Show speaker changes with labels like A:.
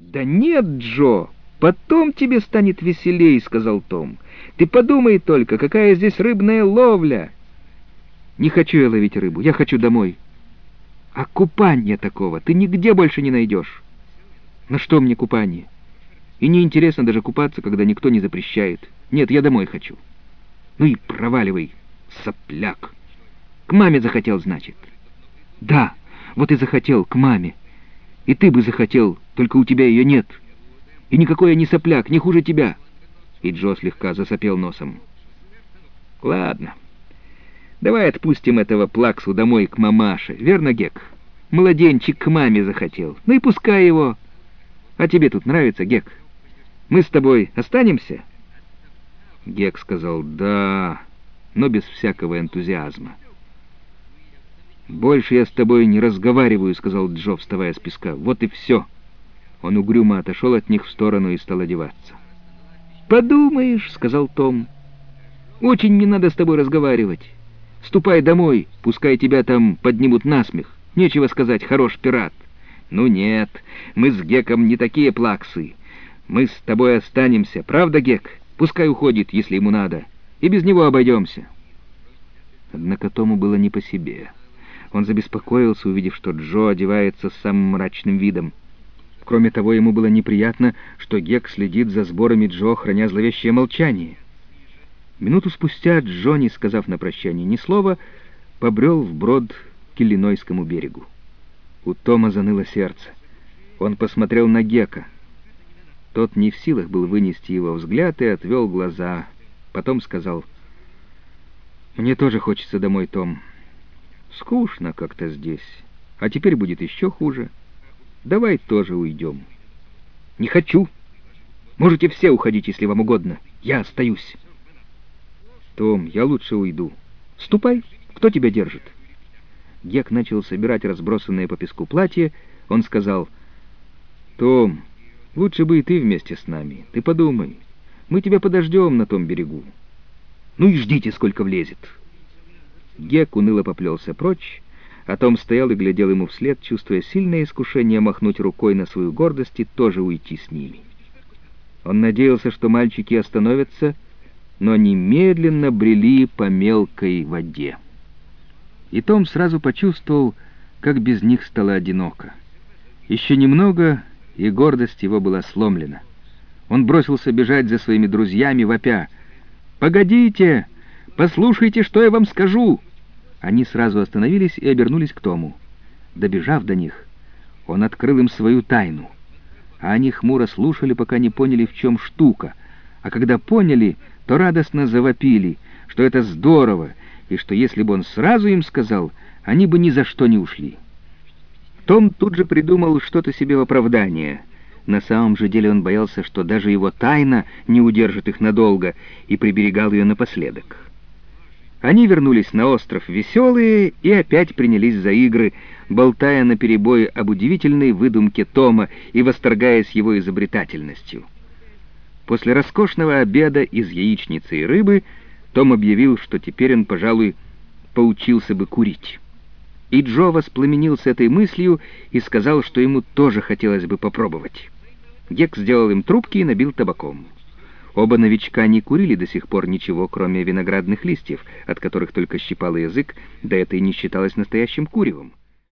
A: «Да нет, Джо, потом тебе станет веселей», — сказал Том. «Ты подумай только, какая здесь рыбная ловля!» «Не хочу я ловить рыбу, я хочу домой». «А купания такого ты нигде больше не найдешь». «На что мне купание?» «И неинтересно даже купаться, когда никто не запрещает. Нет, я домой хочу». «Ну и проваливай, сопляк». «К маме захотел, значит?» «Да, вот и захотел, к маме. И ты бы захотел, только у тебя ее нет. И никакой я не сопляк, не хуже тебя». И Джо слегка засопел носом. «Ладно, давай отпустим этого плаксу домой к мамаше, верно, Гек? Младенчик к маме захотел, ну и пускай его. А тебе тут нравится, Гек? Мы с тобой останемся?» Гек сказал «да», но без всякого энтузиазма. «Больше я с тобой не разговариваю», — сказал Джо, вставая с песка. «Вот и все». Он угрюмо отошел от них в сторону и стал одеваться. «Подумаешь», — сказал Том. «Очень не надо с тобой разговаривать. Ступай домой, пускай тебя там поднимут насмех. Нечего сказать, хорош пират». «Ну нет, мы с Геком не такие плаксы. Мы с тобой останемся, правда, Гек? Пускай уходит, если ему надо, и без него обойдемся». Однако Тому было не по себе. Он забеспокоился, увидев, что Джо одевается с самым мрачным видом. Кроме того, ему было неприятно, что Гек следит за сборами Джо, храня зловещее молчание. Минуту спустя Джо, не сказав на прощание ни слова, побрел вброд к Иллинойскому берегу. У Тома заныло сердце. Он посмотрел на Гека. Тот не в силах был вынести его взгляд и отвел глаза. Потом сказал, «Мне тоже хочется домой, Том». Скучно как-то здесь. А теперь будет еще хуже. Давай тоже уйдем. Не хочу. Можете все уходить, если вам угодно. Я остаюсь. Том, я лучше уйду. Ступай. Кто тебя держит? Гек начал собирать разбросанные по песку платья. Он сказал, «Том, лучше бы и ты вместе с нами. Ты подумай. Мы тебя подождем на том берегу. Ну и ждите, сколько влезет». Гек уныло поплелся прочь, а Том стоял и глядел ему вслед, чувствуя сильное искушение махнуть рукой на свою гордость и тоже уйти с ними. Он надеялся, что мальчики остановятся, но немедленно брели по мелкой воде. И Том сразу почувствовал, как без них стало одиноко. Еще немного, и гордость его была сломлена. Он бросился бежать за своими друзьями, вопя. «Погодите! Послушайте, что я вам скажу!» Они сразу остановились и обернулись к Тому. Добежав до них, он открыл им свою тайну. А они хмуро слушали, пока не поняли, в чем штука. А когда поняли, то радостно завопили, что это здорово, и что если бы он сразу им сказал, они бы ни за что не ушли. Том тут же придумал что-то себе в оправдание. На самом же деле он боялся, что даже его тайна не удержит их надолго, и приберегал ее напоследок. Они вернулись на остров веселые и опять принялись за игры, болтая наперебой об удивительной выдумке Тома и восторгаясь его изобретательностью. После роскошного обеда из яичницы и рыбы Том объявил, что теперь он, пожалуй, поучился бы курить. И Джо воспламенился этой мыслью и сказал, что ему тоже хотелось бы попробовать. Гек сделал им трубки и набил табаком. Оба новичка не курили до сих пор ничего, кроме виноградных листьев, от которых только щипало язык, да это и не считалось настоящим куревом.